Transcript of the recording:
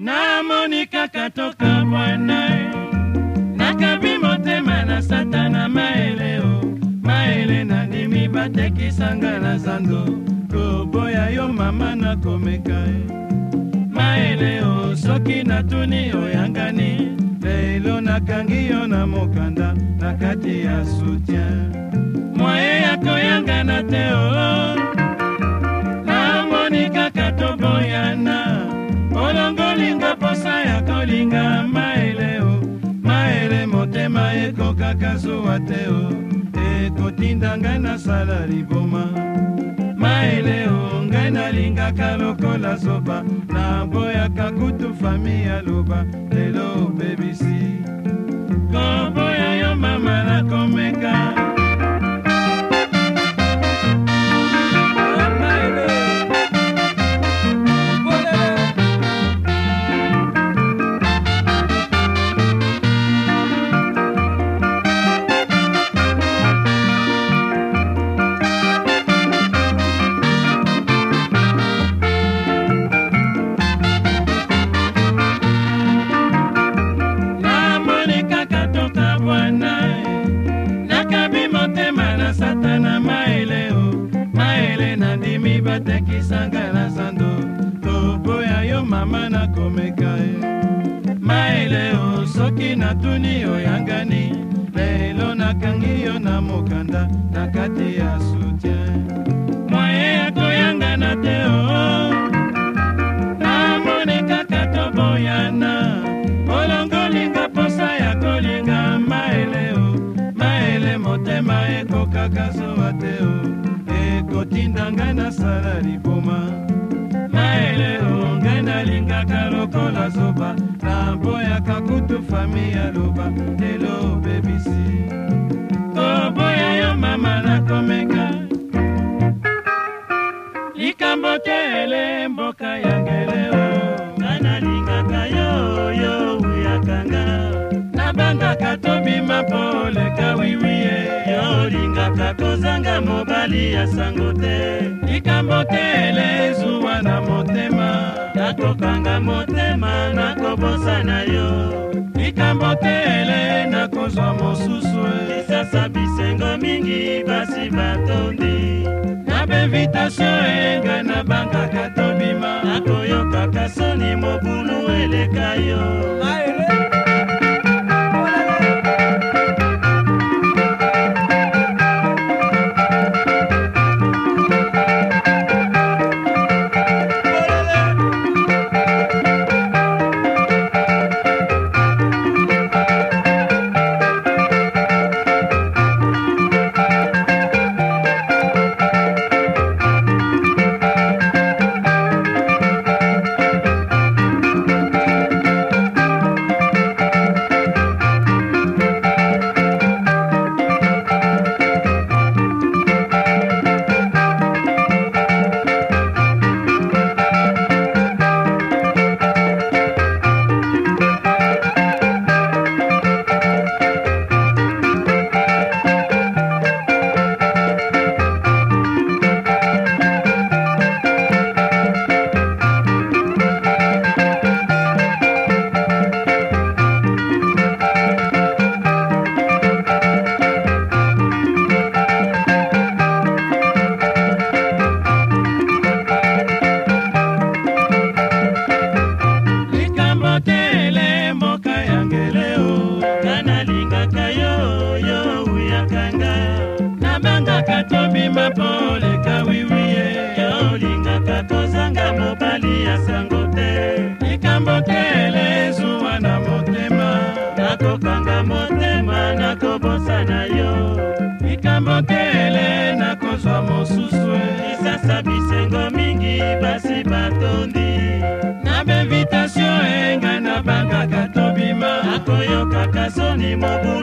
namoni kaka toka mwana nakabi motema na satana maele o maele nandimi batekisanga na zando koboya yo mama nakomeka maele o soki natuni oyangani lelo nakangi yo na mokanda na kati ya soutien mwaye ya koyangana te o motema ekokaka zuwa te o ekotinda ngai nasala liboma maele o ngai nalingaka lokola zoba naboyaka kutu fami ya loba lelo obebisi kombo komeka ye maele o soki natuni oyangani lelo nakangi yo na mokanda na kati ya soutien mwaye ya koyangana te o namoni kaka toboyana olongolinga posa ya kolinga maele o maele motema ekokaka zowa te o ekotindanga nasala liboma maele o nalingaka lokola zoba na mboyaka kutu fami ya loba lelo obebisi koboya yo mama nakomeka likambo te ele mboka ya ngeleo nga nalingaka yo yo oyakanga nabangaka tobima mpo oleka wiwie yo olingaka kozanga mobali ya sango te likambo te ele kobosa na yo likambo kele nakozwa mosusu e. lisasa bisengo mingi basi batondi nabe invitation enga nabangaka tobima nakoyokaka soni mobulu eleka yo tolingaka tobima mpo oleka wiwi ye olingaka kozanga mobali ya sango te likambo te elezuwa na motema nakokanga motema nakobosana yo likambo te ele nakozwa mosusu e. lisasa bisengo mingi basi batondi na bevitatio enga nabangaka tobima akoyokaka soni mobu